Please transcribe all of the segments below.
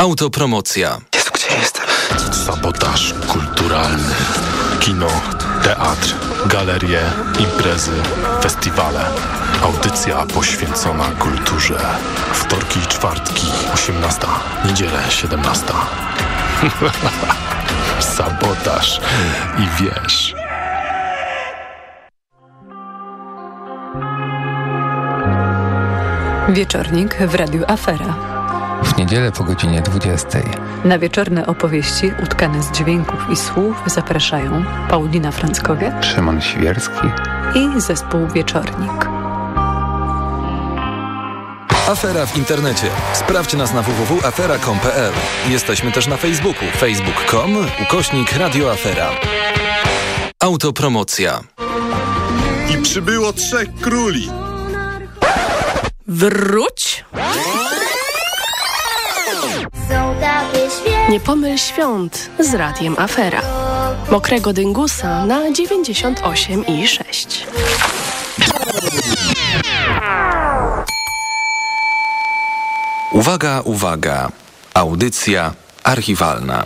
Autopromocja. Jezu, gdzie jestem? Sabotaż kulturalny. Kino, teatr, galerie, imprezy, festiwale. Audycja poświęcona kulturze. Wtorki i czwartki, 18. Niedzielę, 17. Sabotaż i wiesz. Wieczornik w Radiu Afera. W niedzielę po godzinie 20. Na wieczorne opowieści utkane z dźwięków i słów zapraszają Paulina Franckowiak Szymon Świerski i zespół Wieczornik. Afera w internecie. Sprawdź nas na www.afera.com.pl. Jesteśmy też na Facebooku. facebook.com ukośnik radioafera. Autopromocja. I przybyło trzech króli. Wróć! Nie pomyl świąt z Radiem Afera. Mokrego dyngusa na 98 i 6. Uwaga, uwaga. Audycja archiwalna.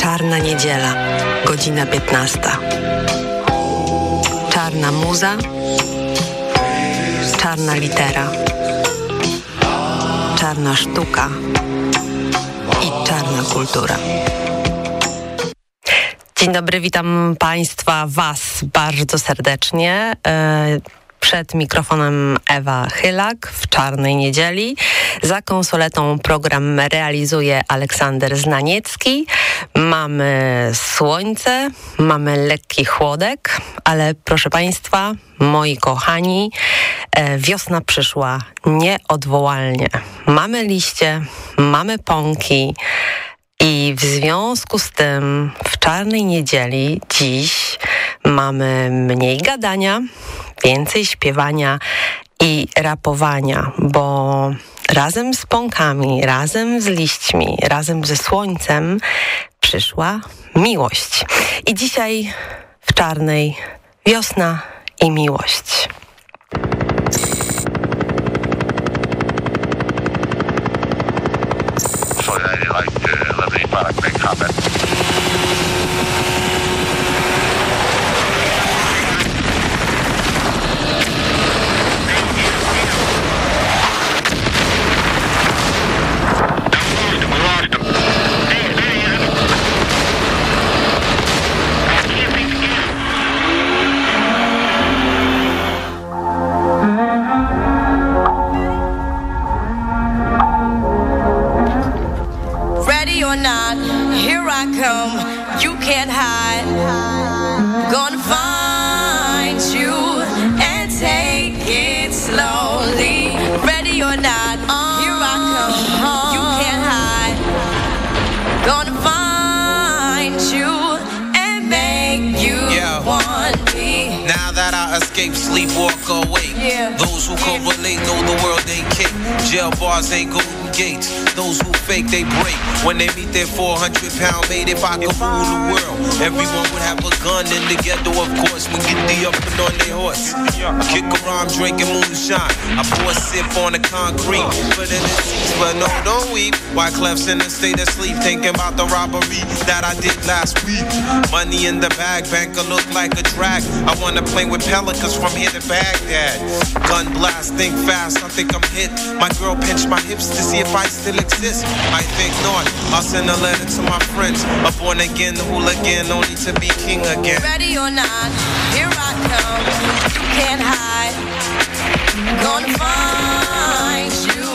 Czarna niedziela, godzina 15. Czarna muza, czarna litera, czarna sztuka i czarna kultura. Dzień dobry, witam Państwa, Was bardzo serdecznie. Przed mikrofonem Ewa Chylak w Czarnej Niedzieli. Za konsoletą program realizuje Aleksander Znaniecki. Mamy słońce, mamy lekki chłodek, ale proszę Państwa, moi kochani, e, wiosna przyszła nieodwołalnie. Mamy liście, mamy pąki, i w związku z tym w Czarnej Niedzieli dziś mamy mniej gadania, więcej śpiewania i rapowania, bo razem z pąkami, razem z liśćmi, razem ze słońcem przyszła miłość. I dzisiaj w Czarnej wiosna i miłość. Like uh, or not, here I come. You can't hide. Gonna find you and take it slowly. Ready or not, here I come. You can't hide. Gonna find you and make you Yeah. want me. Now that I escape, sleep, walk awake. Yeah. Those who correlate know the world ain't kick. Jail bars ain't golden gates. Those who fake, they break. When they meet their 400 pound mate, if I could rule the world, everyone would have a gun in the ghetto, of course. We get the up and on their horse. Kick around drinking moonshine. I pour a sip on the concrete. But in the seats, but no, don't weep. Why Clef's in a state of sleep, thinking about the robbery that I did last week. Money in the bag, banker look like a drag. I wanna play with pelicans from here to Baghdad. Gun blast, think fast, I think I'm hit. My girl pinched my hips to see if I still exist. I think not. I'll send a letter to my friends. A born again hooligan, only to be king again. Ready or not, here I come. You can't hide. Gonna find you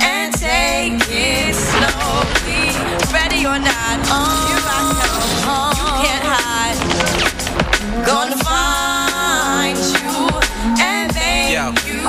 and take it slowly. Ready or not, here I come. Can't hide. Gonna find you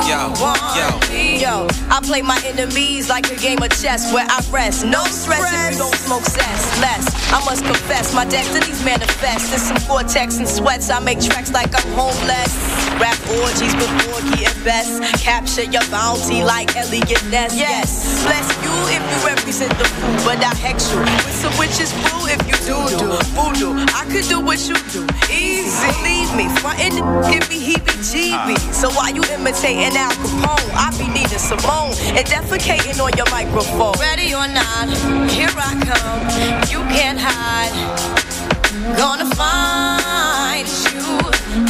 Yo, yo, yo. I play my enemies like a game of chess where I rest. No stress if you don't smoke cess. Less, I must confess, my destinies manifest. In some vortex and sweats, I make tracks like I'm homeless. Rap orgies before getting best. Capture your bounty like Eliot Ness. Yes, bless you if you represent the food, but I hex you with some witches brew if you do do voodoo. I could do what you do, easy. Believe me, frontin' give me heebie-jeebies. Ah. So why you imitating Al Capone, I be needing Simone and defecating on your microphone. Ready or not, here I come. You can't hide. Gonna find you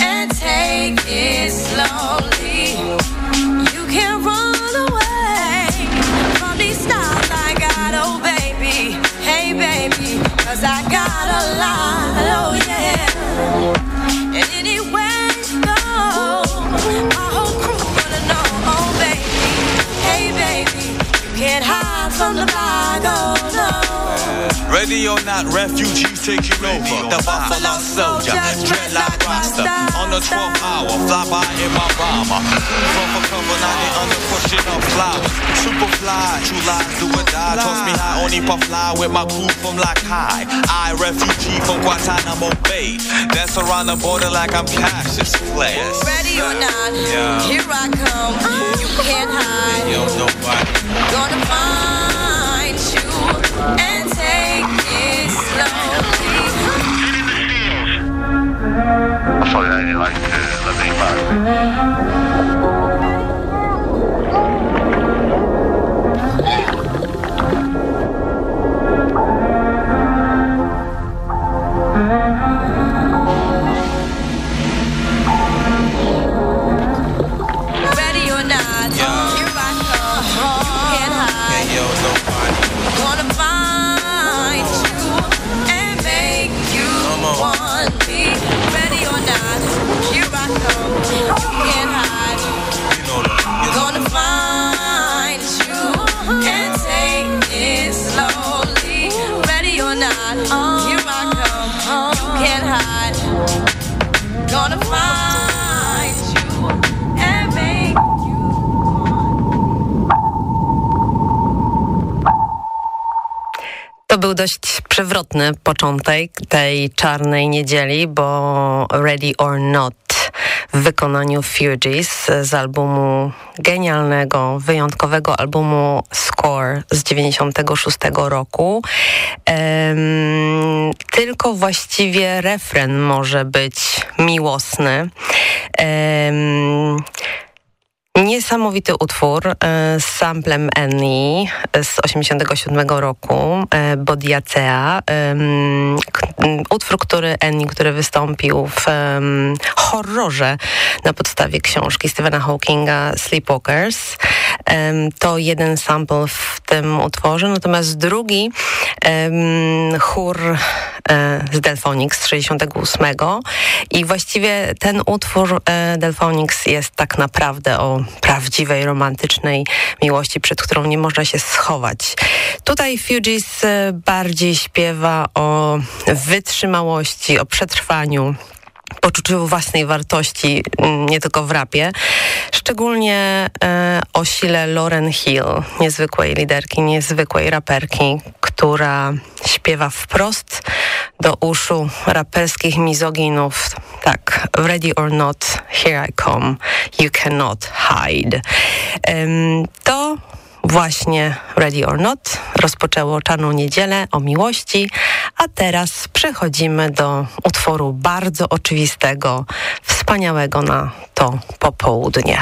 and take it slowly. You can't run away from these styles I got, oh baby. Hey baby, cause I got a lot, oh yeah. And anywhere can't hide from the bag, oh no. Ready or not, refugees taking over. The Buffalo Soldier, dreadlock Rasta. On the 12th hour, fly by in my bomber. For cover, now they under pushing up flowers. Super fly, true lies do or die. Toss me high, only puff fly with my crew from like high. I, refugee from Guantanamo Bay. Dance around the border like I'm Cassius Clay. Ready or not, Yeah. here I come. You can't hide. Yo, nobody. Gonna find like uh, Linkin Park. Ready Gonna find you and make To był dość przewrotny początek tej czarnej niedzieli, bo Ready or Not w wykonaniu Fugees z albumu genialnego, wyjątkowego albumu Score z 96 roku. Tylko właściwie refren może być miłosny. Niesamowity utwór e, z samplem Annie z 87 roku, e, Bodiacea. Utwór, który Annie, który wystąpił w horrorze na podstawie książki Stephena Hawkinga Sleepwalkers. To jeden sample w tym utworze, natomiast drugi chór z Delphonics z 68 i właściwie ten utwór e, Delphonics jest tak naprawdę o prawdziwej, romantycznej miłości, przed którą nie można się schować. Tutaj Fugees e, bardziej śpiewa o wytrzymałości, o przetrwaniu, poczuciu własnej wartości, mm, nie tylko w rapie. Szczególnie e, o sile Lauren Hill, niezwykłej liderki, niezwykłej raperki, która śpiewa wprost do uszu raperskich mizoginów. Tak, ready or not, here I come, you cannot hide. Em, to Właśnie Ready or Not rozpoczęło Czarną Niedzielę o miłości, a teraz przechodzimy do utworu bardzo oczywistego, wspaniałego na to popołudnie.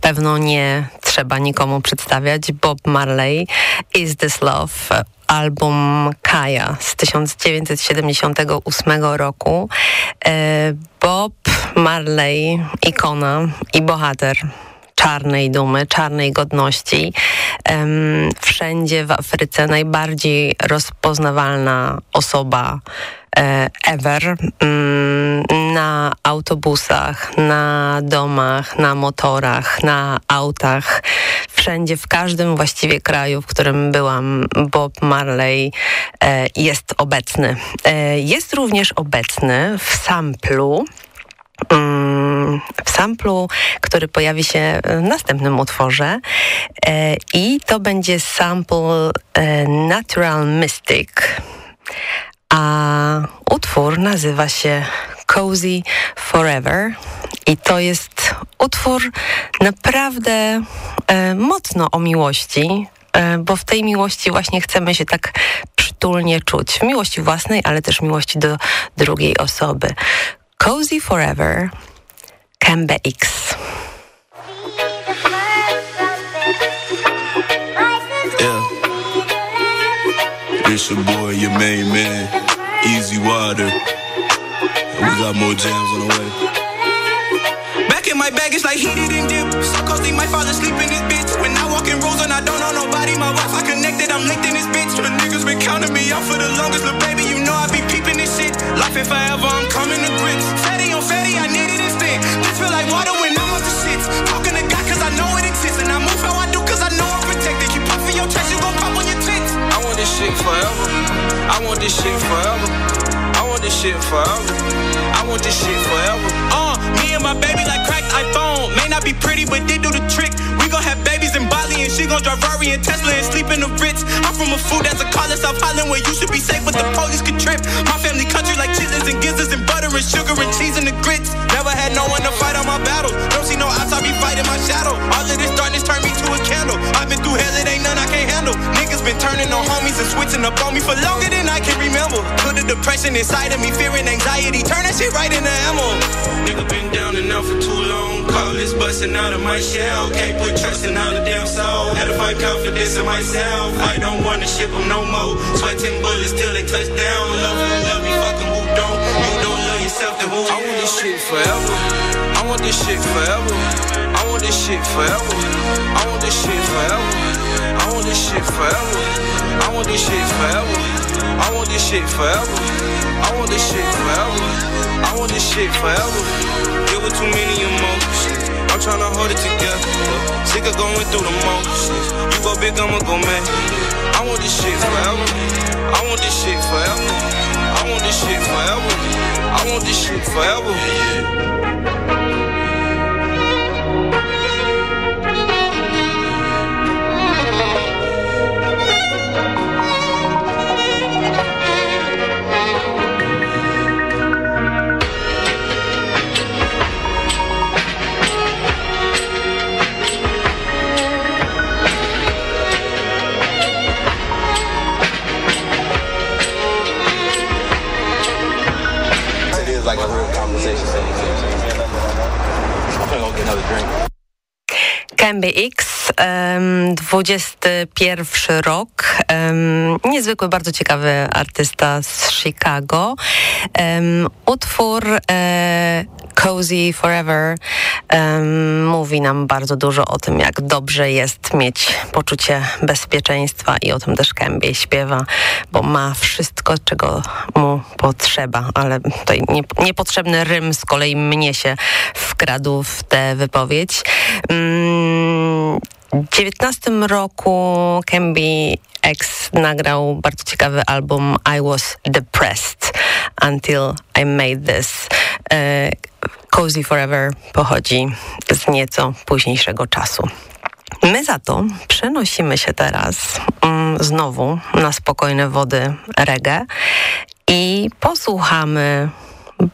Pewno nie trzeba nikomu przedstawiać. Bob Marley, Is This Love, album Kaja z 1978 roku. E, Bob Marley, ikona i bohater czarnej dumy, czarnej godności. Wszędzie w Afryce najbardziej rozpoznawalna osoba e, ever. Um, na autobusach, na domach, na motorach, na autach. Wszędzie, w każdym właściwie kraju, w którym byłam, Bob Marley e, jest obecny. E, jest również obecny w samplu Mm, w samplu, który pojawi się w następnym utworze e, i to będzie sample e, Natural Mystic, a utwór nazywa się Cozy Forever i to jest utwór naprawdę e, mocno o miłości, bo w tej miłości właśnie chcemy się tak przytulnie czuć. W miłości własnej, ale też miłości do drugiej osoby. Cozy Forever, Kembe X. Yeah. It's your boy, your main man, Easy Water. And we got more jams on the way. Back in my bag, it's like heated and dip. So coasting, my father sleep in this bitch. When I walk in Rose and I don't know nobody, my wife I connected, I'm linked in this bitch. The niggas been counting me out for the longest, little baby, you know I be peeping this shit. Life and forever, I'm coming to grips. Water when I'm off the shits. Talking to God cause I know it exists. And I move how I do cause I know I'm protected. You puffin' your chest, you gon' pop on your tits. I want this shit forever. I want this shit forever. I want this shit forever. I want this shit forever. Uh, me and my baby like cracked iPhone. May not be pretty, but they do the trick. We gon' have babies in Bali and she gon' drive Rari and Tesla and sleep in the Ritz. I'm from a food that's a call in South Holland where you should be safe, but the police could trip. My family country like chitlins and gizzards and butter and sugar and cheese and the grits. Never had no one to fight on my battles. Don't see no outside be fighting my shadow. All of this darkness turned me to a candle. I've been through hell, it ain't none I can't handle. Niggas been turning on homies and switching up on me for longer than I can remember. Put the depression inside of me, fear and anxiety. Turn that shit right into ammo. Nigga been down and out for too long. Call this busting out of my shell. Can't put trust in all the damn soul. Had to find confidence in myself. I don't wanna ship them no more. Sweating bullets till they touch down. Love who love me, fucking who don't. You don't shit forever. I want this shit forever. I want this shit forever. I want this shit forever. I want this shit forever. I want this shit forever. I want this shit forever. I want this shit forever. I want this shit forever. There were too many emotions. I'm tryna hold it together. Sick of going through the motions. You go big, I'ma go mad. I want this shit forever. I want this shit forever. I want this shit forever. I want this shit forever. another drink. Kembe X 2021 rok. Niezwykły, bardzo ciekawy artysta z Chicago. Utwór e, Cozy Forever mówi nam bardzo dużo o tym, jak dobrze jest mieć poczucie bezpieczeństwa i o tym też Kębie śpiewa, bo ma wszystko, czego mu potrzeba, ale tutaj niepotrzebny rym z kolei mnie się wkradł w tę wypowiedź. Mm, w 19 roku Kemby X nagrał bardzo ciekawy album I Was Depressed Until I Made This. E, Cozy Forever pochodzi z nieco późniejszego czasu. My za to przenosimy się teraz mm, znowu na spokojne wody reggae i posłuchamy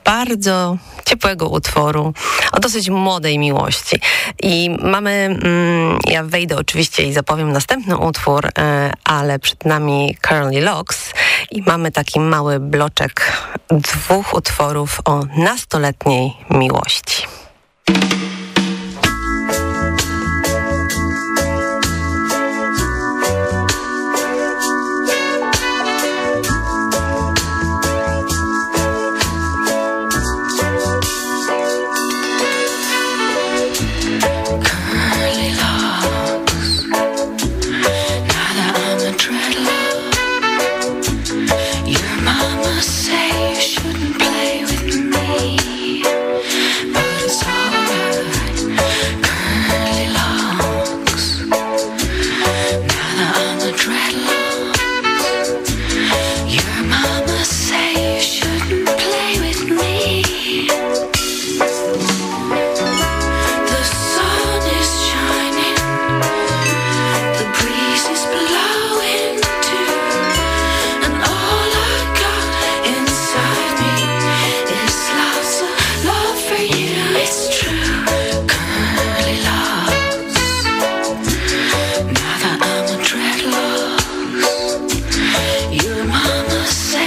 bardzo ciepłego utworu o dosyć młodej miłości. I mamy, mm, ja wejdę oczywiście i zapowiem następny utwór, e, ale przed nami Curly Locks i mamy taki mały bloczek dwóch utworów o nastoletniej miłości. Say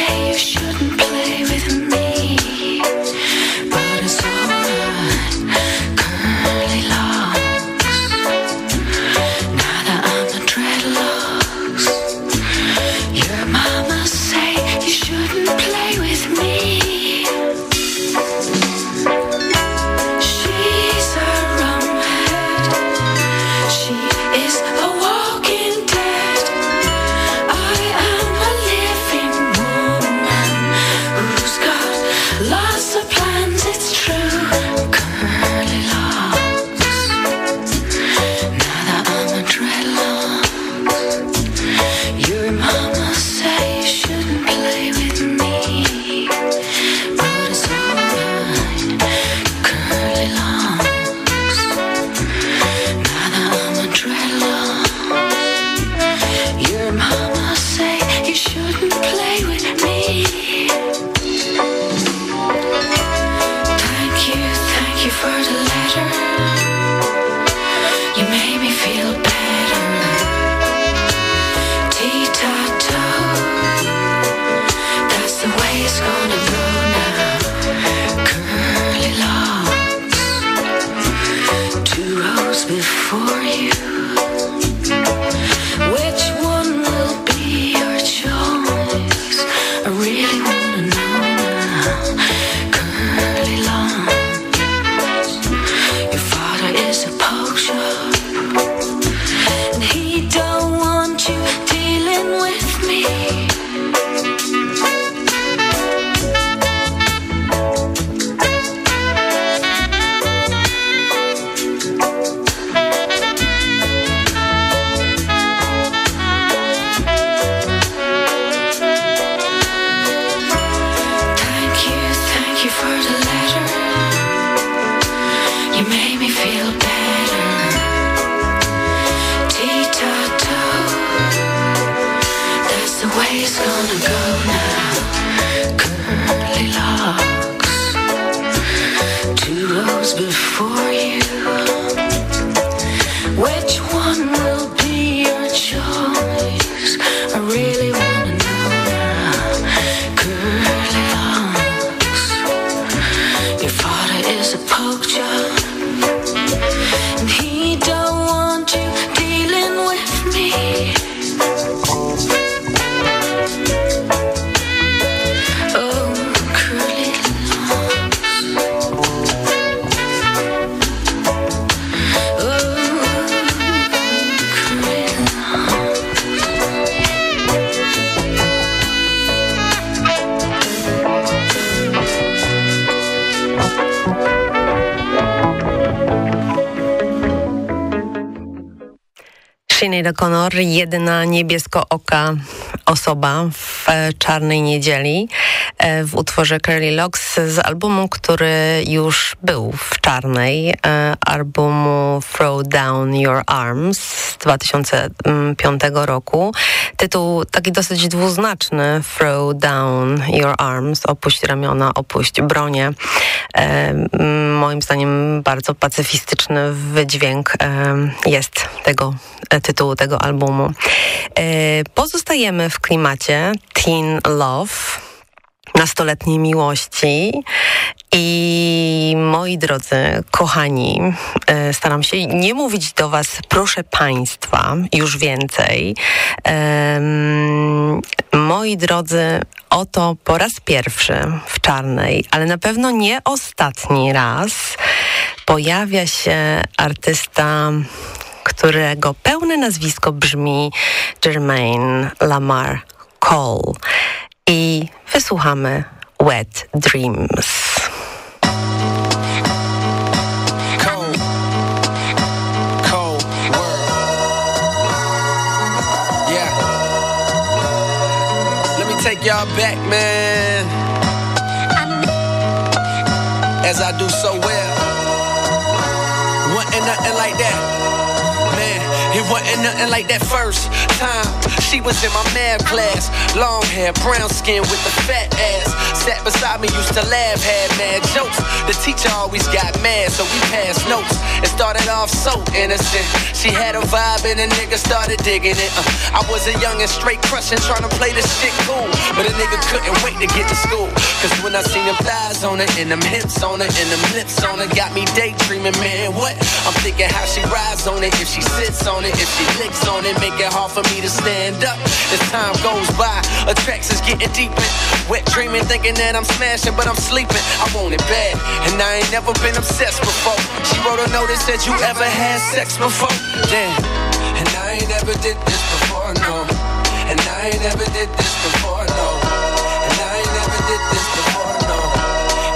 O'Connor, jedyna niebieskooka osoba w Czarnej Niedzieli e, w utworze Curly Locks z albumu, który już był w Czarnej, e, albumu Throw Down Your Arms 2005 roku. Tytuł taki dosyć dwuznaczny, Throw Down Your Arms, opuść ramiona, opuść bronię. E, moim zdaniem bardzo pacyfistyczny wydźwięk e, jest tego e, tytułu tego albumu. E, Pozostajemy w klimacie Teen Love, nastoletniej miłości i moi drodzy, kochani, e, staram się nie mówić do was proszę państwa już więcej. Moi drodzy, oto po raz pierwszy w Czarnej, ale na pewno nie ostatni raz pojawia się artysta którego pełne nazwisko brzmi Jermaine Lamar Cole. I wysłuchamy Wet Dreams. Y'all back, man. As I do so well. Wasn't nothing like that. It wasn't nothing like that first time. She was in my math class. Long hair, brown skin with a fat ass. Sat beside me, used to laugh, had mad jokes. The teacher always got mad, so we passed notes. It started off so innocent. She had a vibe and a nigga started digging it. Uh, I was a young and straight crushing, trying to play this shit cool. But a nigga couldn't wait to get to school. Cause when I seen them thighs on it, and them hips on it, and them lips on it, got me daydreaming, man. What? I'm thinking how she rides on it, if she sits on it, if she licks on it, make it hard for me to stand up. As time goes by, attractions getting deeper. Wet dreaming, thinking that I'm smashing, but I'm sleeping. I want it bad, and I ain't never been obsessed before. She wrote a note that you ever had sex before. Damn, and I ain't never did this before, no. And I ain't never did this before, no. And I ain't never did this before, no.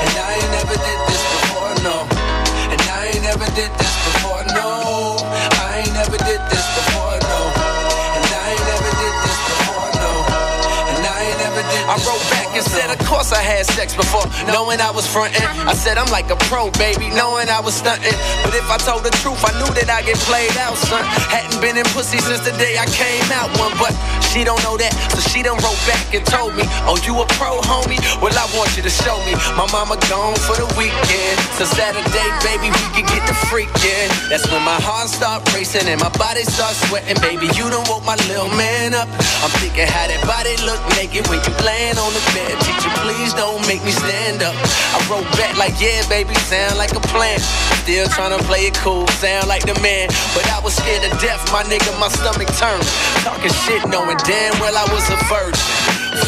And I ain't never did this before, no. And I ain't never did this course I had sex before, knowing I was frontin'. I said I'm like a pro, baby, knowing I was stuntin'. But if I told the truth, I knew that I get played out, son. Hadn't been in pussy since the day I came out one, but she don't know that, so she done wrote back and told me, Oh, you a pro, homie? Well, I want you to show me. My mama gone for the weekend, so Saturday, baby, we can get the freakin'. That's when my heart start racing and my body start sweating, baby. You done woke my little man up. I'm thinking how that body look naked when you laying on the bed. Teacher, please don't make me stand up. I wrote back like, yeah, baby, sound like a plan. Still trying to play it cool, sound like the man. But I was scared to death, my nigga, my stomach turned. Talking shit, knowing damn well I was a virgin.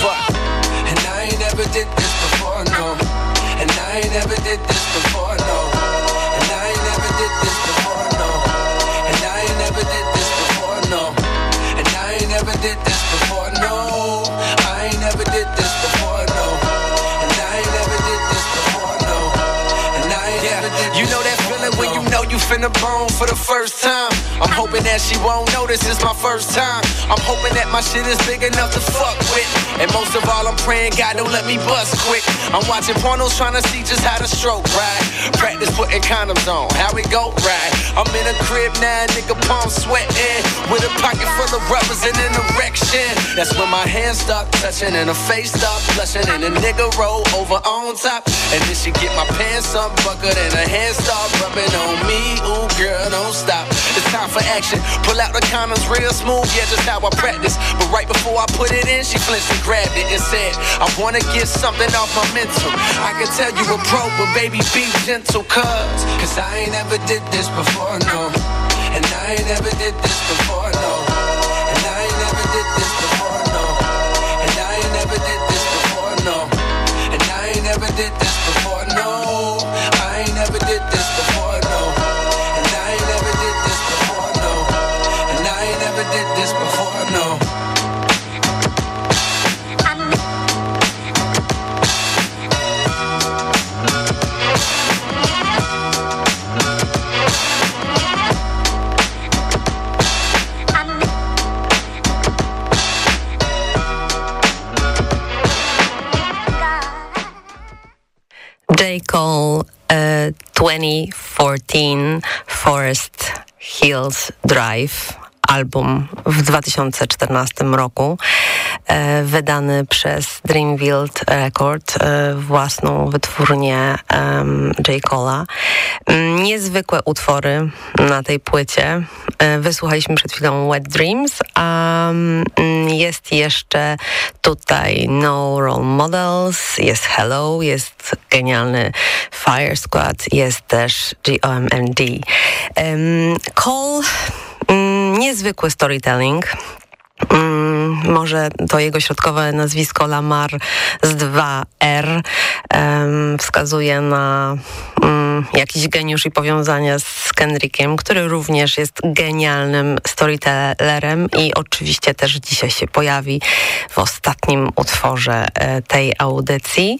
Fuck. And I ain't never did this before, no. And I ain't never did this before, finna bone for the first time. I'm hoping that she won't notice it's my first time. I'm hoping that my shit is big enough to fuck with. And most of all, I'm praying God don't let me bust quick. I'm watching pornos trying to see just how to stroke right. Practice putting condoms on, how it go right. I'm in a crib now, nigga, palm sweating. With a pocket full of rubbers and an erection. That's when my hands start touching and her face start blushing. And a nigga roll over on top. And then she get my pants up buckled and her hands start rubbing on me. Ooh, girl, don't stop. It's time for action. Pull out the condoms real smooth, yeah, just how I practice. But right before I put it in, she flinched and grabbed it and said, I wanna get something off my mental. I can tell you a pro, but baby, be gentle, cuz. Cause I ain't ever did this before, no. And I ain't never did this before, J. Cole uh, e, 2014 Forest Hills Drive album w 2014 roku e, wydany przez Dreamfield Record e, własną wytwórnię J. Cole'a Mm, niezwykłe utwory na tej płycie. E, wysłuchaliśmy przed chwilą Wet Dreams a mm, jest jeszcze tutaj No Role Models jest Hello, jest genialny Fire Squad, jest też GOMND Em, Cole niezwykły storytelling Mm, może to jego środkowe nazwisko Lamar z 2R em, wskazuje na mm, jakiś geniusz i powiązania z Kendrickiem, który również jest genialnym storytellerem i oczywiście też dzisiaj się pojawi w ostatnim utworze e, tej audycji.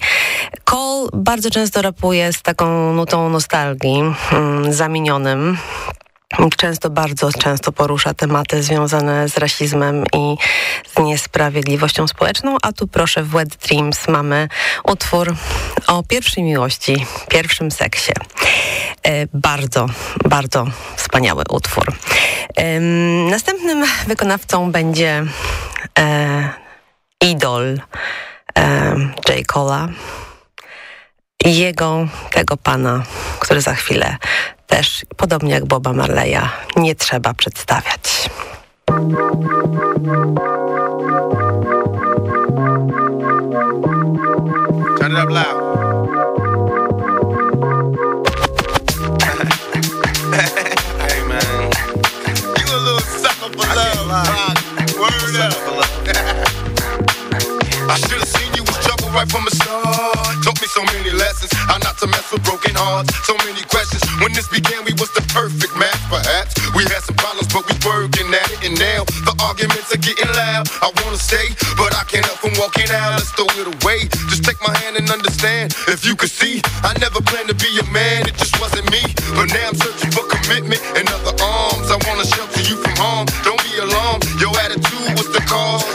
Cole bardzo często rapuje z taką nutą nostalgii, mm, zamienionym często, bardzo często porusza tematy związane z rasizmem i z niesprawiedliwością społeczną, a tu proszę w Wet Dreams mamy utwór o pierwszej miłości, pierwszym seksie. E, bardzo, bardzo wspaniały utwór. Em, następnym wykonawcą będzie e, idol e, J. Cola. Jego, tego pana, który za chwilę też, podobnie jak Boba Marleya, nie trzeba przedstawiać. Turn it up loud. I should've seen right from the start. Taught me so many lessons. How not to mess with broken hearts. So many questions. When this began, we was the perfect match. Perhaps we had some problems, but we working at it. And now the arguments are getting loud. I wanna stay, but I can't help from walking out. Let's throw it away. Just take my hand and understand. If you could see, I never planned to be a man. It just wasn't me. But now I'm searching for commitment and other arms. I wanna shelter you from harm. Don't be alarmed. Your attitude was the cause.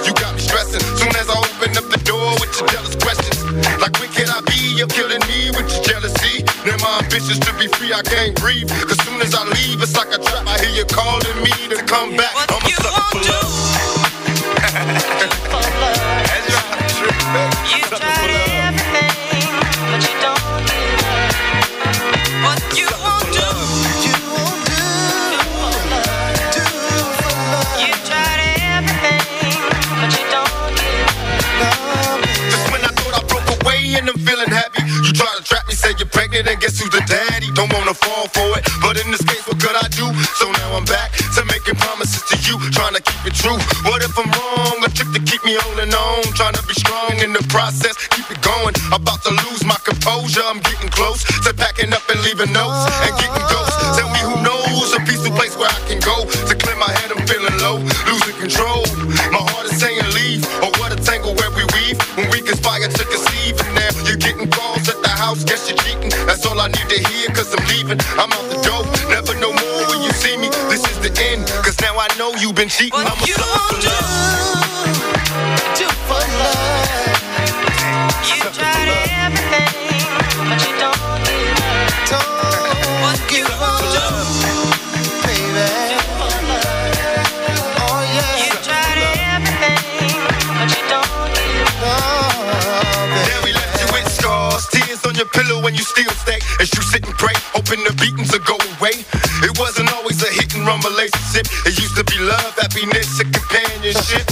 Door with your jealous questions. Like when can I be? You're killing me with your jealousy. Now my ambitions to be free, I can't breathe. Cause soon as I leave, it's like a trap. I hear you calling me to come back. I'm who's the daddy? Don't wanna fall for it, but in this case, what could I do? So now I'm back to making promises to you, trying to keep it true. What if I'm wrong? A trick to keep me holding on, trying to be strong in the process, keep it going. About to lose my composure, I'm getting close to packing up and leaving notes and getting ghosts. Tell me who knows a peaceful place where I can go to clear my head. I'm feeling low, losing control. My heart is saying leave, or what a tangle where we weave when we conspire to conceive. And now you're getting calls at the house, guess you're cheating. That's all I need to hear, cause I'm leaving. I'm out the door, never no more when you see me. This is the end, cause now I know you've been cheating. I'm a sucker still stay. As you sit and pray, hoping the beatings will go away. It wasn't always a hit and run relationship. It used to be love, happiness, and companionship.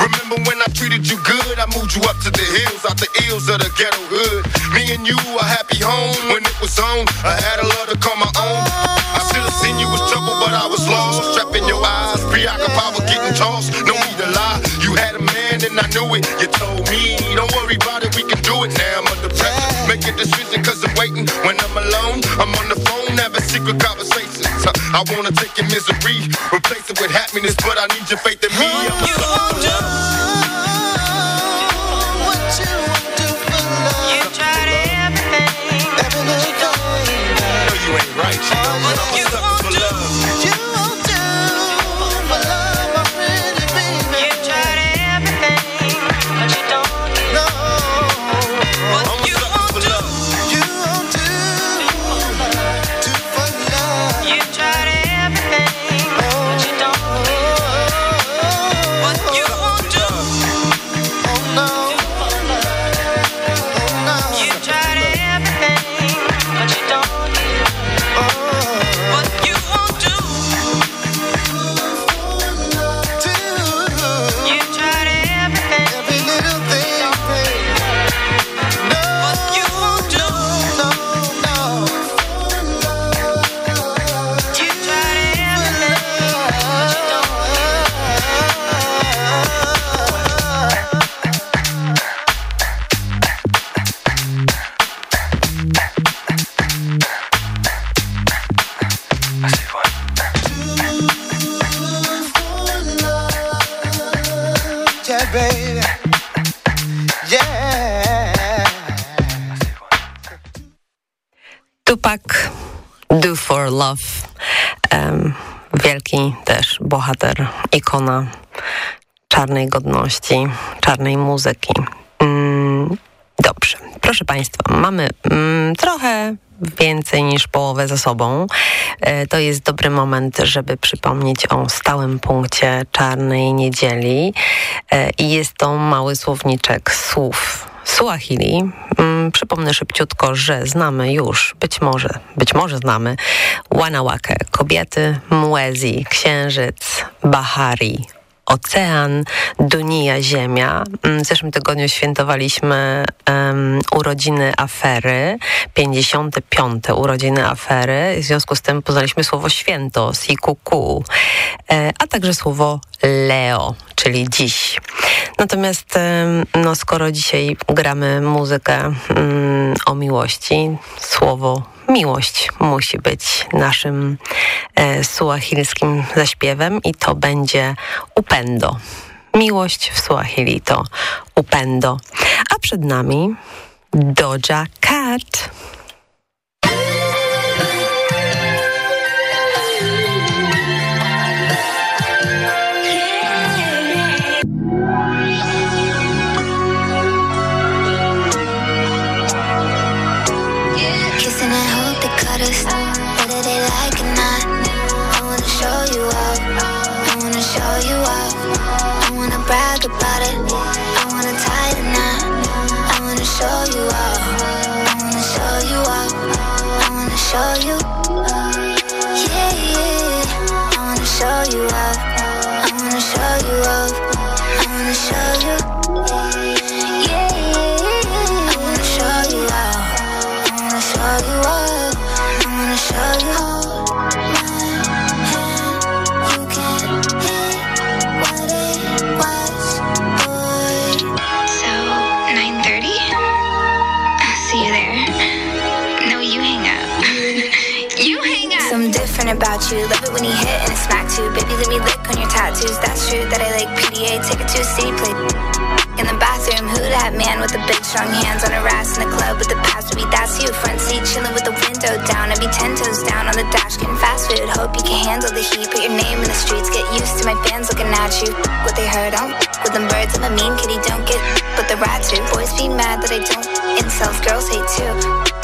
Remember when I treated you good? I moved you up to the hills, out the ills of the ghetto hood. Me and you a happy home when it was on. I had a love to call my own. I have seen you was trouble, but I was lost. Trapped in your eyes, preoccupied with getting tossed. No need to lie, you had a man and I knew it. You told me, secret conversations. I wanna take your misery, replace it with happiness, but I need your faith in me. Ikona czarnej godności, czarnej muzyki. Mm, dobrze, proszę Państwa, mamy mm, trochę więcej niż połowę za sobą. E, to jest dobry moment, żeby przypomnieć o stałym punkcie Czarnej Niedzieli e, i jest to mały słowniczek słów Suahili. Mm, przypomnę szybciutko, że znamy już, być może, być może znamy Wanawake, kobiety, Muezi, księżyc, Bahari, ocean, Dunia, ziemia. Mm, W zeszłym tygodniu świętowaliśmy um, urodziny afery, 55. urodziny afery. W związku z tym poznaliśmy słowo święto, sikuku, e, a także słowo Leo, czyli dziś. Natomiast no, skoro dzisiaj gramy muzykę mm, o miłości, słowo miłość musi być naszym e, suahilskim zaśpiewem i to będzie upendo. Miłość w Suahili to upendo. A przed nami Doja Cat. Show you. About you. Love it when he hit and smack too. Baby, let me lick on your tattoos. That's true that I like PDA. Take it to a city play. In the bathroom, who that man with the big strong hands on her ass in the club with the past would be that's you. Front seat chilling with the window down. I'd be ten toes down on the dash getting fast food. Hope you can handle the heat. Put your name in the streets. Get used to my fans looking at you. What they heard, I don't with them birds. I'm a mean kitty, don't get but the rats do. Boys be mad that I don't. Incels, girls hate too.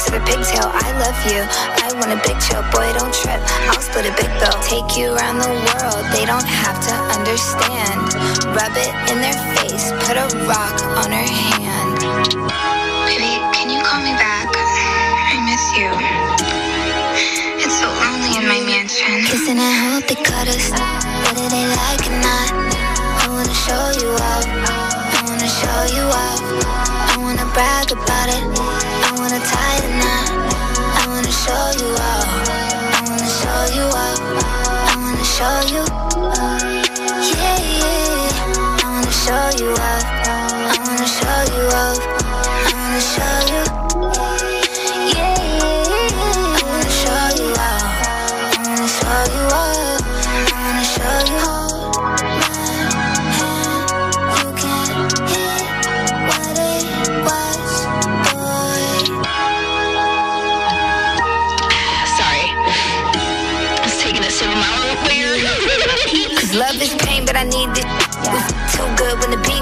To the pigtail, I love you. I want a big chill, boy, don't trip. I'll split a big bill. Take you around the world, they don't have to understand. Rub it in their face, put a rock on her hand. Baby, can you call me back? I miss you. It's so lonely in my mansion. Kissing and hope they cut us, whether they like it or not. I wanna show you up, I wanna show you up. I wanna brag about it, I wanna tie the knot. I wanna show you up, I wanna show you up, I wanna show you. Yeah, yeah, I wanna show you up, I wanna show you up, I wanna show you.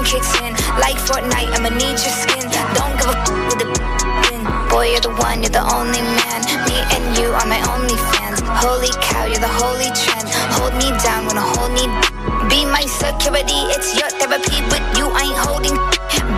Kicks in. Like Fortnite, I'ma need your skin. Don't give a f- with the bin. Boy, you're the one, you're the only man. Me and you are my only fans. Holy cow, you're the holy trend. Hold me down when I hold me Be my security, it's your therapy, but you ain't holding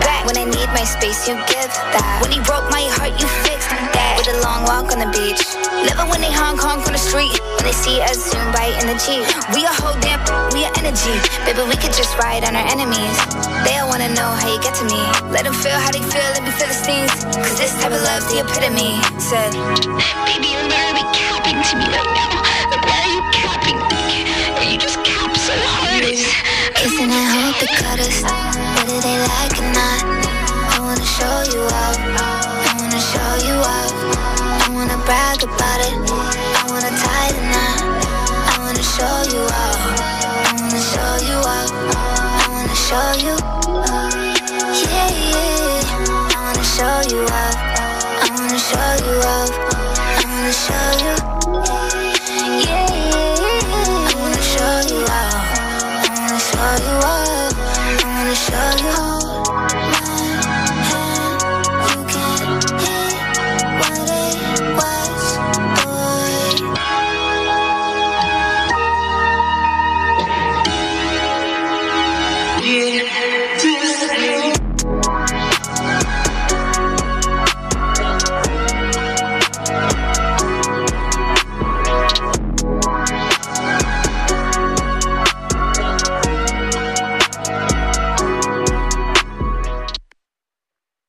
back. When I need my space, you give that. When he broke my heart, you fixed. With a long walk on the beach. Love it when they honk honk on the street. When they see us zoom right in the Jeep. We a whole damn, we a energy. Baby, we could just ride on our enemies. They all wanna know how you get to me. Let them feel how they feel, let me feel the stings. Cause this type of love's the epitome. Said, Baby, you're literally capping to me right now. Like, why are you capping me? You just cap so hard. Kissing and hope they cut us, whether they like it or not. I wanna show you I wanna show you up. I wanna brag about it. I wanna tie the knot. I wanna show you up. I wanna show you up. I wanna show you. Yeah, yeah. I wanna show you up. I wanna show you up. I wanna show you. Yeah. I wanna show you up. I wanna show you up. I wanna show you.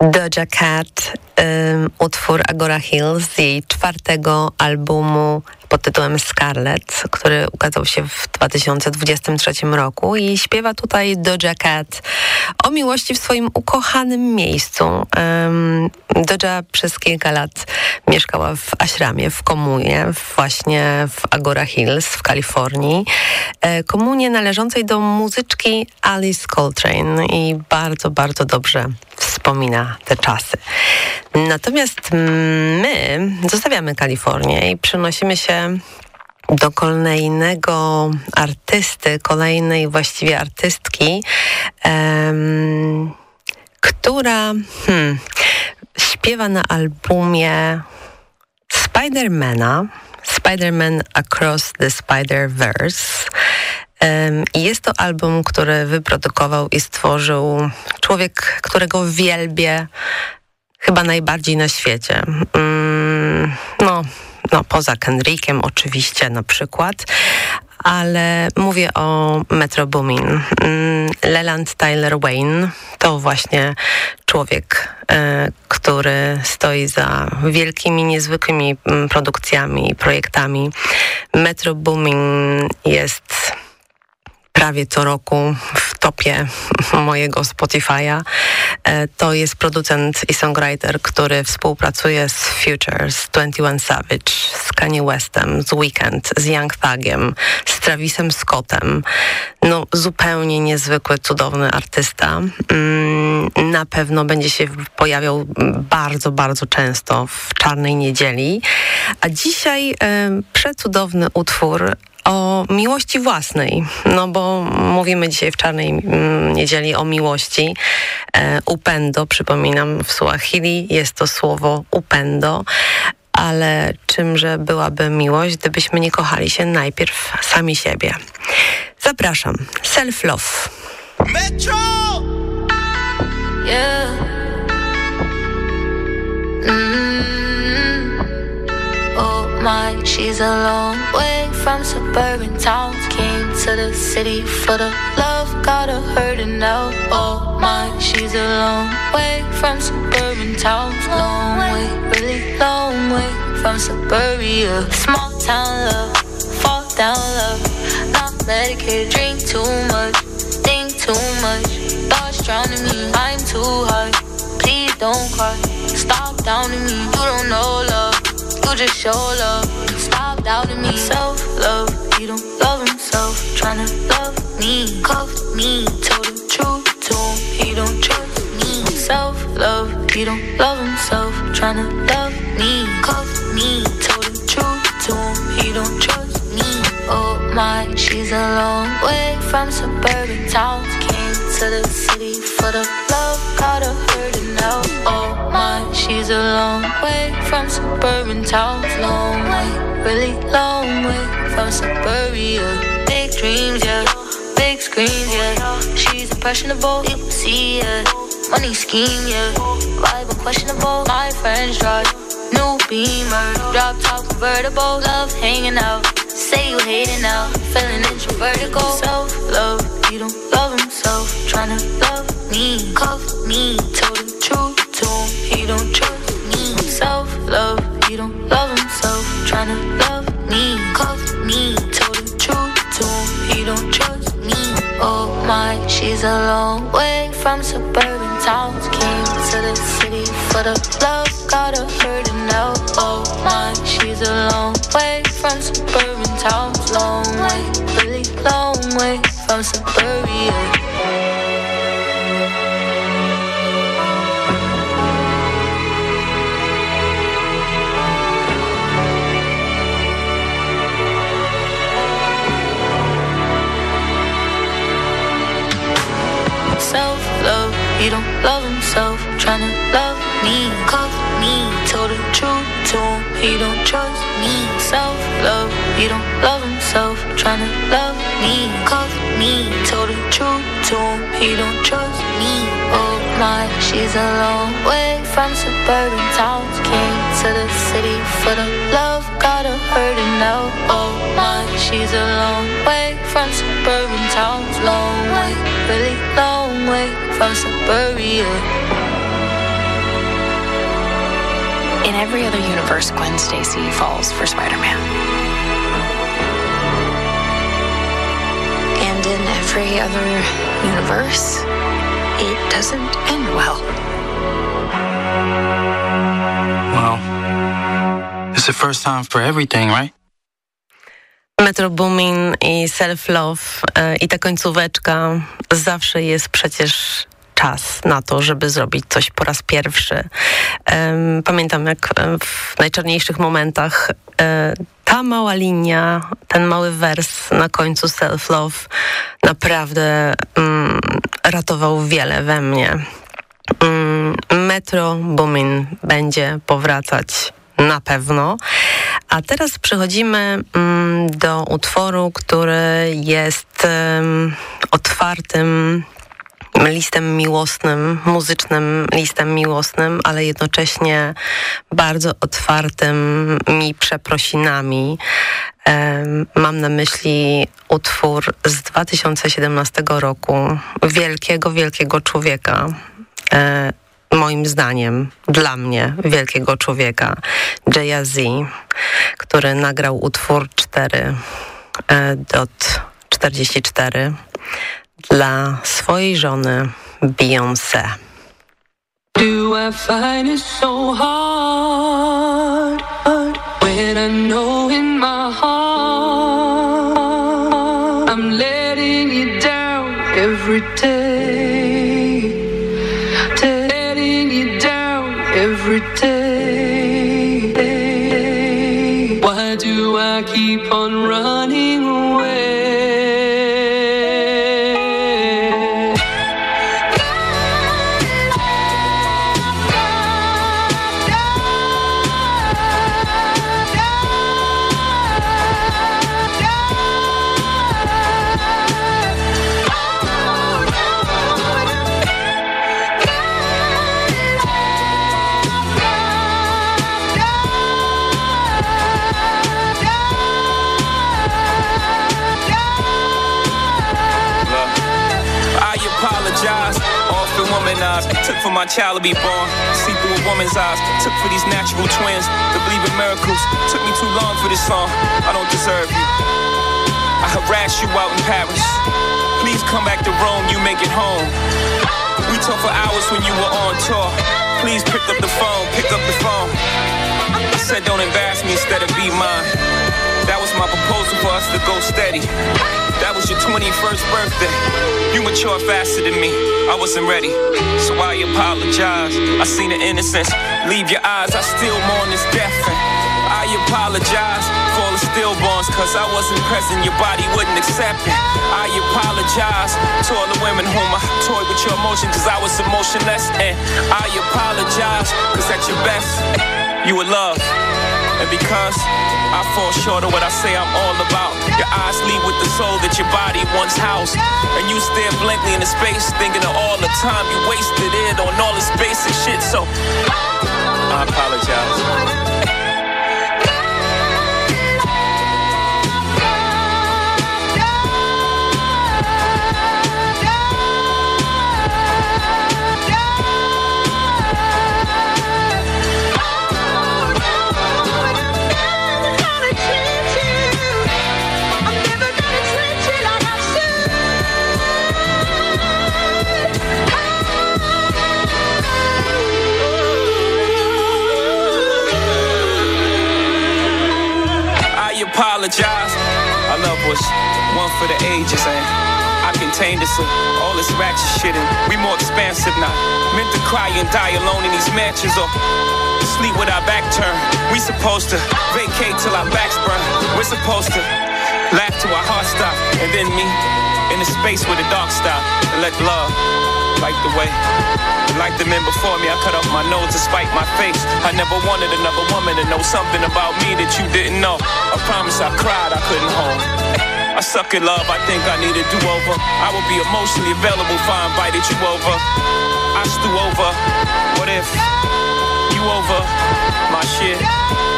Doja Cat, ym, utwór Agora Hills z jej czwartego albumu pod tytułem Scarlet, który ukazał się w 2023 roku i śpiewa tutaj Doja Cat o miłości w swoim ukochanym miejscu. Doja przez kilka lat mieszkała w ashramie, w komunie, właśnie w Agora Hills w Kalifornii. E, komunie należącej do muzyczki Alice Coltrane i bardzo, bardzo dobrze wspomina te czasy. Natomiast my zostawiamy Kalifornię i przenosimy się do kolejnego artysty, kolejnej właściwie artystki, em, która hmm, śpiewa na albumie Spidermana, Spider-Man Across the Spider-Verse. Um, jest to album, który wyprodukował i stworzył człowiek, którego wielbię chyba najbardziej na świecie. Mm, no, no, poza Kendrickiem oczywiście na przykład, ale mówię o Metro Boomin. Mm, Leland Tyler Wayne to właśnie człowiek, e, który stoi za wielkimi, niezwykłymi mm, produkcjami i projektami. Metro Boomin jest prawie co roku w topie mojego Spotify'a. E, To jest producent i songwriter, który współpracuje z Future, z 21 Savage, z Kanye Westem, z Weekend, z Young Thugiem, z Travisem Scottem. No zupełnie niezwykły, cudowny artysta. Mm, Na pewno będzie się pojawiał bardzo, bardzo często w Czarnej Niedzieli. A dzisiaj e, przecudowny utwór o miłości własnej, no bo mówimy dzisiaj w Czarnej mm, Niedzieli o miłości. E, upendo, przypominam, w Suahili jest to słowo upendo, ale czymże byłaby miłość, gdybyśmy nie kochali się najpierw sami siebie. Zapraszam. Self-love. Metro! Yeah. Mm. My, she's a long way from suburban towns. Came to the city for the love, got her hurting now. Oh my, she's a long way from suburban towns. Long way, really long way from suburbia. Small town love, fall down love. Not medicated, drink too much, think too much. Thoughts drowning me, I'm too high. Please don't cry, stop downing me. You don't know love, you just show love. Stop doubting me. Self love, he don't love himself. Tryna love me, cuff me, told the truth to him. He don't trust me. Self love, he don't love himself. Tryna love me, cuff me, told the truth to him. He don't trust me. Oh my, she's a long way from suburban towns. To the city for the love, got her hurting now. Oh my, she's a long way from suburban towns. Long way, really long way from suburbia. Big dreams, yeah, big screams, yeah. She's impressionable, people see it. Money scheme, yeah. Vibe questionable. My friends drive new beamer, drop top convertible. Love hanging out. Say you hating now, feeling introverted. Self love, you don't love himself. Tryna love me, cuff me, tell the truth to him. He don't trust me. Self love, you don't love himself. Tryna love me, cuff me, tell the truth to him. He don't trust me. Oh my, she's a long way from suburban towns. Came to the city for the love, got her hurting now. Oh my, she's a long way from suburban towns. Long way, really long way from suburbia. He don't love himself, tryna love me. Cause me, told the truth to him. He don't trust me. Self love, he don't love himself, tryna love me. Cause me, told the truth to him. He don't trust me. Oh she's a long way from suburban towns. Came to the city for the love, got her hurting now. Oh my, she's a long way from suburban towns. Long way, really long way from suburbia. In every other universe, Gwen Stacy falls for Spider-Man. And in every other universe, it doesn't end well. Well, it's the first time for everything, right? Metro Boomin i Self Love e, i ta końcóweczka zawsze jest przecież czas na to, żeby zrobić coś po raz pierwszy. Pamiętam, jak e, w najczarniejszych momentach e, ta mała linia, ten mały wers na końcu Self Love naprawdę mm, ratował wiele we mnie. Mm, Metro Boomin będzie powracać na pewno. A teraz przechodzimy mm, do utworu, który jest otwartym listem miłosnym, muzycznym listem miłosnym, ale jednocześnie bardzo otwartymi przeprosinami. Mam na myśli utwór z 2017 roku wielkiego, wielkiego człowieka. E, moim zdaniem, dla mnie, wielkiego człowieka, Jaya Z, który nagrał utwór 4 e, dot 44 dla swojej żony Beyoncé. Do I find it so hard, hard when I know in my heart child to be born. See through a woman's eyes. Took for these natural twins to believe in miracles. Took me too long for this song. I don't deserve you. I harassed you out in Paris. Please come back to Rome, you make it home. We talked for hours when you were on tour. Please pick up the phone, pick up the phone. I said don't embarrass me instead of be mine. That was my proposal for us to go steady. That was your 21st birthday. You matured faster than me. I wasn't ready, so I apologize. I seen the innocence leave your eyes. I still mourn this death. I apologize for the stillborns, cause I wasn't present. Your body wouldn't accept it. I apologize to all the women whom I toyed with your emotion, cause I was emotionless. And I apologize, cause at your best, you were love. And because I fall short of what I say I'm all about, your eyes leave with the soul that your body once housed. And you stare blankly into space, thinking of all the time you wasted it on all this basic shit. So I apologize. Apologize. Our love was one for the ages, and I contained this all this ratchet shit, and we more expansive now. Meant to cry and die alone in these mansions, or sleep with our back turned. We supposed to vacate till our backs burn. We're supposed to laugh till our hearts stop, and then me in the space where the dark stop, and let love light the way. Like the men before me, I cut off my nose to spite my face. I never wanted another woman to know something about me that you didn't know. I promise I cried, I couldn't hold. I suck at love, I think I need a do-over. I will be emotionally available if I invited you over. I stew over. What if you over my shit?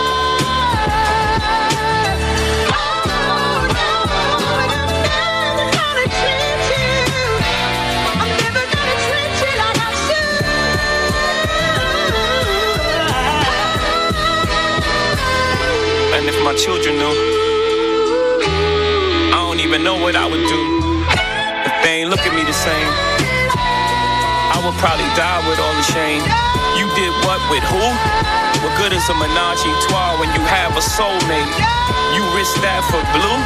My children knew, I don't even know what I would do if they ain't look at me the same. I would probably die with all the shame. You did what with who? What good is a menage a trois when you have a soulmate? You risk that for blue?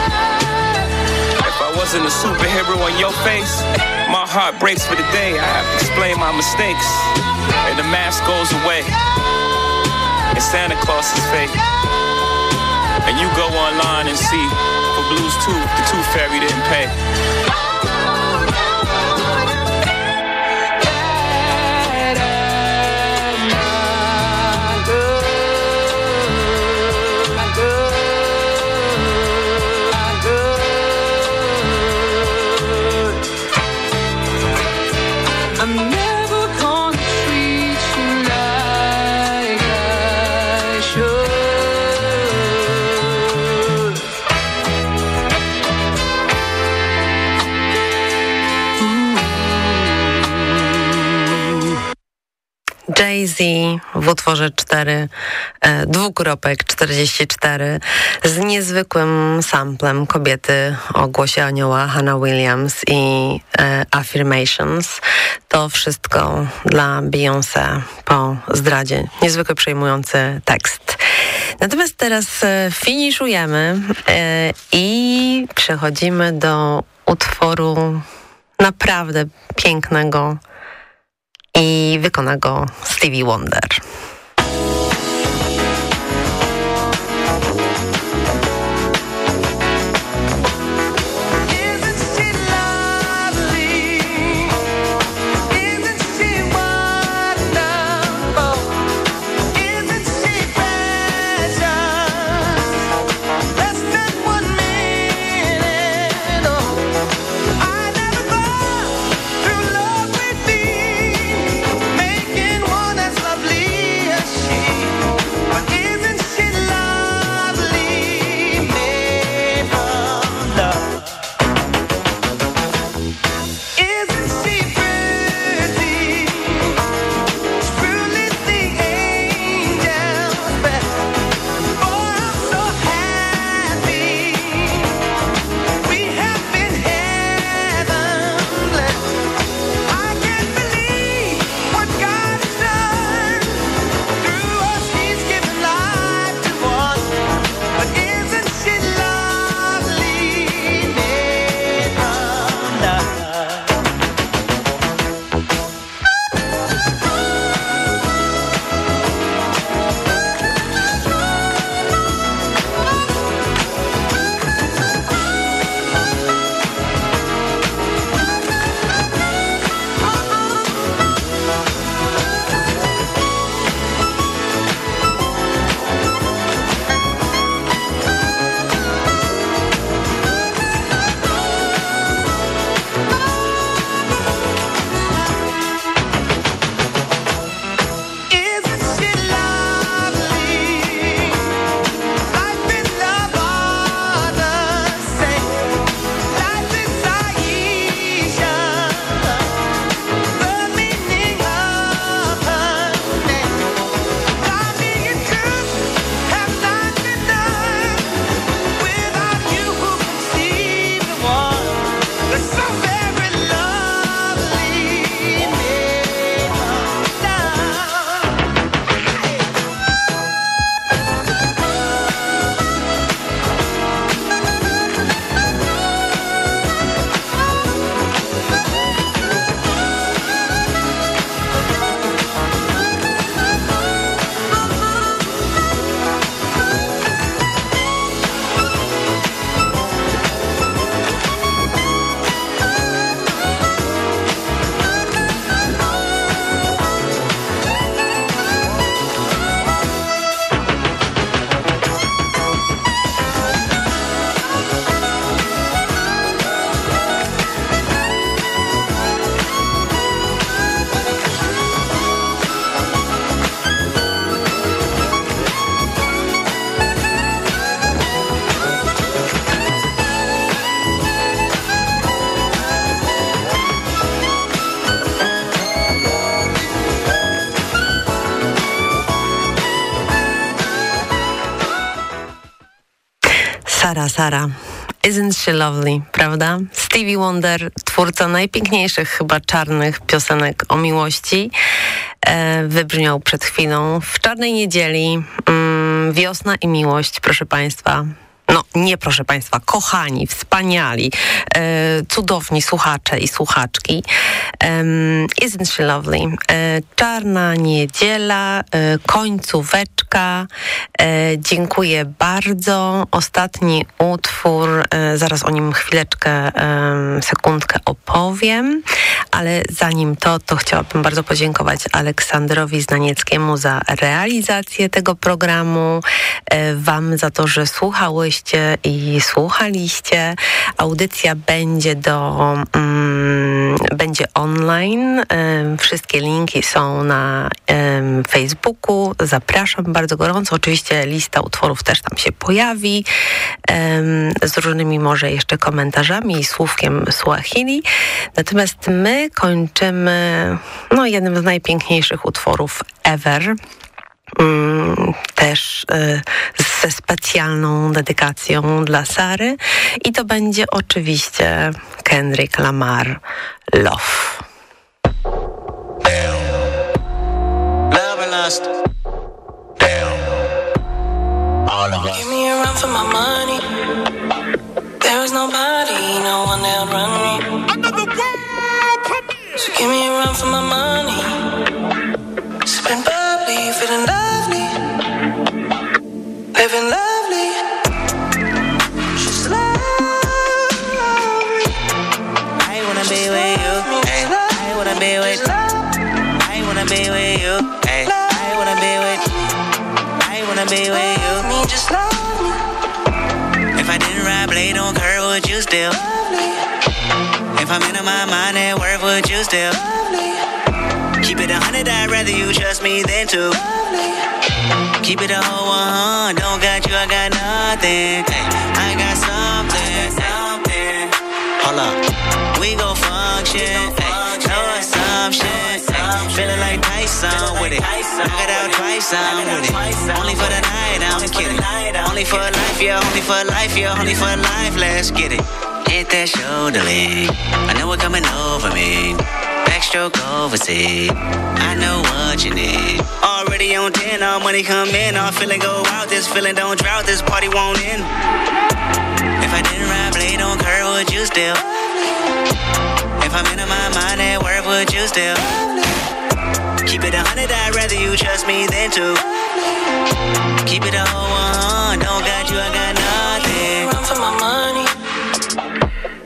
If I wasn't a superhero on your face, my heart breaks for the day. I have to explain my mistakes. And the mask goes away. And Santa Claus is fake. And you go online and see for Blues Tooth, the Tooth Fairy didn't pay. Jay-Z w utworze 4, e, dwukropek 44 z niezwykłym samplem kobiety o głosie anioła Hannah Williams i e, Affirmations. To wszystko dla Beyoncé po zdradzie. Niezwykle przejmujący tekst. Natomiast teraz e, finiszujemy e, i przechodzimy do utworu naprawdę pięknego i wykona go Stevie Wonder. Sara. Isn't she lovely, prawda? Stevie Wonder, twórca najpiękniejszych chyba czarnych piosenek o miłości, e, wybrzmiał przed chwilą w Czarnej Niedzieli. Mm, wiosna i miłość, proszę Państwa. No nie, proszę Państwa, kochani, wspaniali, e, cudowni słuchacze i słuchaczki. Um, isn't she lovely? E, czarna niedziela, e, końcóweczka. E, dziękuję bardzo. Ostatni utwór, e, zaraz o nim chwileczkę, sekundkę opowiem, ale zanim to, to chciałabym bardzo podziękować Aleksandrowi Znanieckiemu za realizację tego programu, e, Wam za to, że słuchałyście i słuchaliście. Audycja będzie do mm, będzie online. Wszystkie linki są na Facebooku. Zapraszam bardzo gorąco. Oczywiście lista utworów też tam się pojawi z różnymi może jeszcze komentarzami i słówkiem Swahili. Natomiast my kończymy no, jednym z najpiękniejszych utworów ever. Mm, też y, ze specjalną dedykacją dla Sary i to będzie oczywiście Kendrick Lamar Love. Give me a run for my money. There is nobody, no one that run me. So give me a run for my money. Sipping feeling lovely. Living lovely. She's lovely. I wanna be with you. I wanna be with. You I wanna be with you. I wanna be with. You I wanna be with you. Me just love me. If I didn't ride blade on curve, would you still? If I'm in my mind at work, would you still? Keep it a hundred, I'd rather you trust me than to. Keep it a whole one, don't got you, I got nothing. Ay, I got something, something. Hold up, we gon' function. Ay, no assumption. Ay, feeling like Tyson with it. Knock it out twice, I'm with it. Only for the night, I'm kidding. Only for life, yeah, only for life, yeah, only for life. Let's get it. Hit that shoulder lean. I know it coming over me. Backstroke overseas. I know what you need. Already on 10, all money come in. All feeling go out. This feeling don't drought. This party won't end. If I didn't ride blade on curve, would you still? If I'm in my mind at work, would you still? Keep it a hundred, I'd rather you trust me than to. Keep it a whole one, oh don't got you, I got nothing. Run for my money.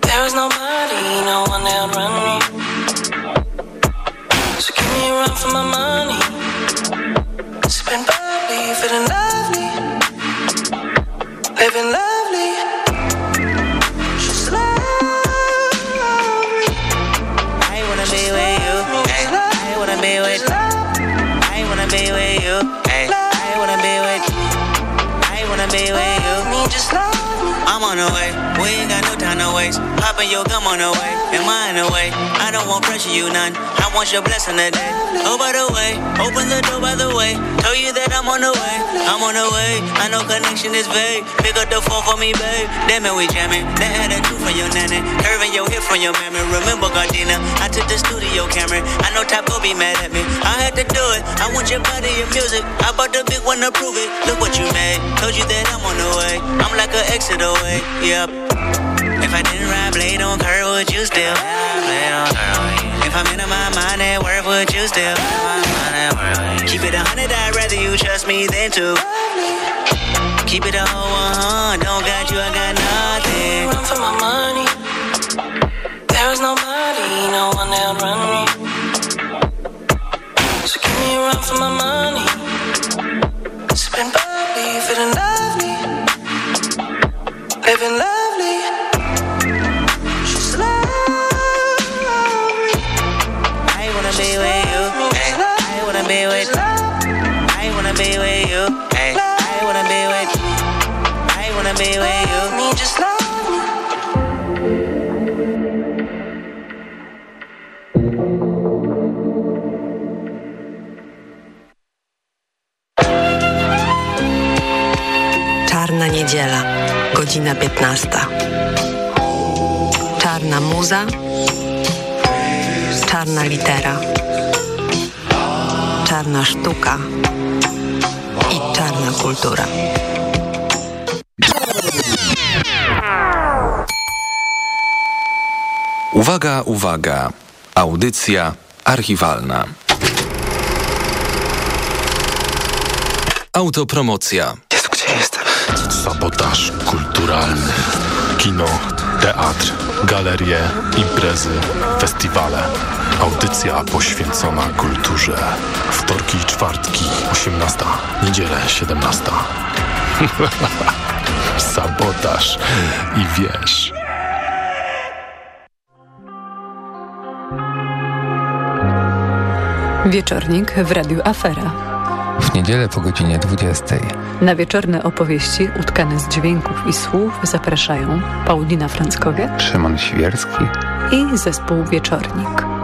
There is nobody, no one that run me. So give me a run for my money. Sipping bubbly, feeling lovely. Living lovely. She's lovely. I wanna be with you. I wanna be with. I wanna be with you. I wanna be with. I wanna be with you. Me just love me. I'm on the way. We ain't got no time to waste. Popping your gum on the way. Am I in the way? I don't want pressure, you none. I want your blessing today. Oh, by the way, open the door by the way. Tell you that I'm on the way. I'm on the way. I know connection is vague. Pick up the phone for me, babe. Damn it, we jamming. That had a two from your nanny. Curving your hip from your mammy. Remember, Gardena, I took the studio camera. I know will be mad at me. I had to do it. I want your body, your music. I bought the big one to prove it. Look what you made. Told you that I'm on the way. I'm like an exit away. Yep. If I didn't ride blade on curve, would you still? If I'm in my mind at work, would you still? Keep it a hundred, I'd rather you trust me than to. Keep it a whole one, don't got you, I got nothing. Run for my money. There is nobody, no one that run wanna be with you. Me just love me. Czarna Czarna niedziela, godzina 15. Czarna muza, czarna litera, czarna sztuka i czarna kultura. Uwaga, uwaga. Audycja archiwalna. Autopromocja. Sabotaż kulturalny. Kino, teatr, galerie, imprezy, festiwale. Audycja poświęcona kulturze. Wtorki i czwartki, 18. Niedzielę, 17. Sabotaż i wiesz. Wieczornik w Radiu Afera. W niedzielę po godzinie 20. Na wieczorne opowieści utkane z dźwięków i słów zapraszają Paulina Franckowiak Szymon Świerski i zespół Wieczornik.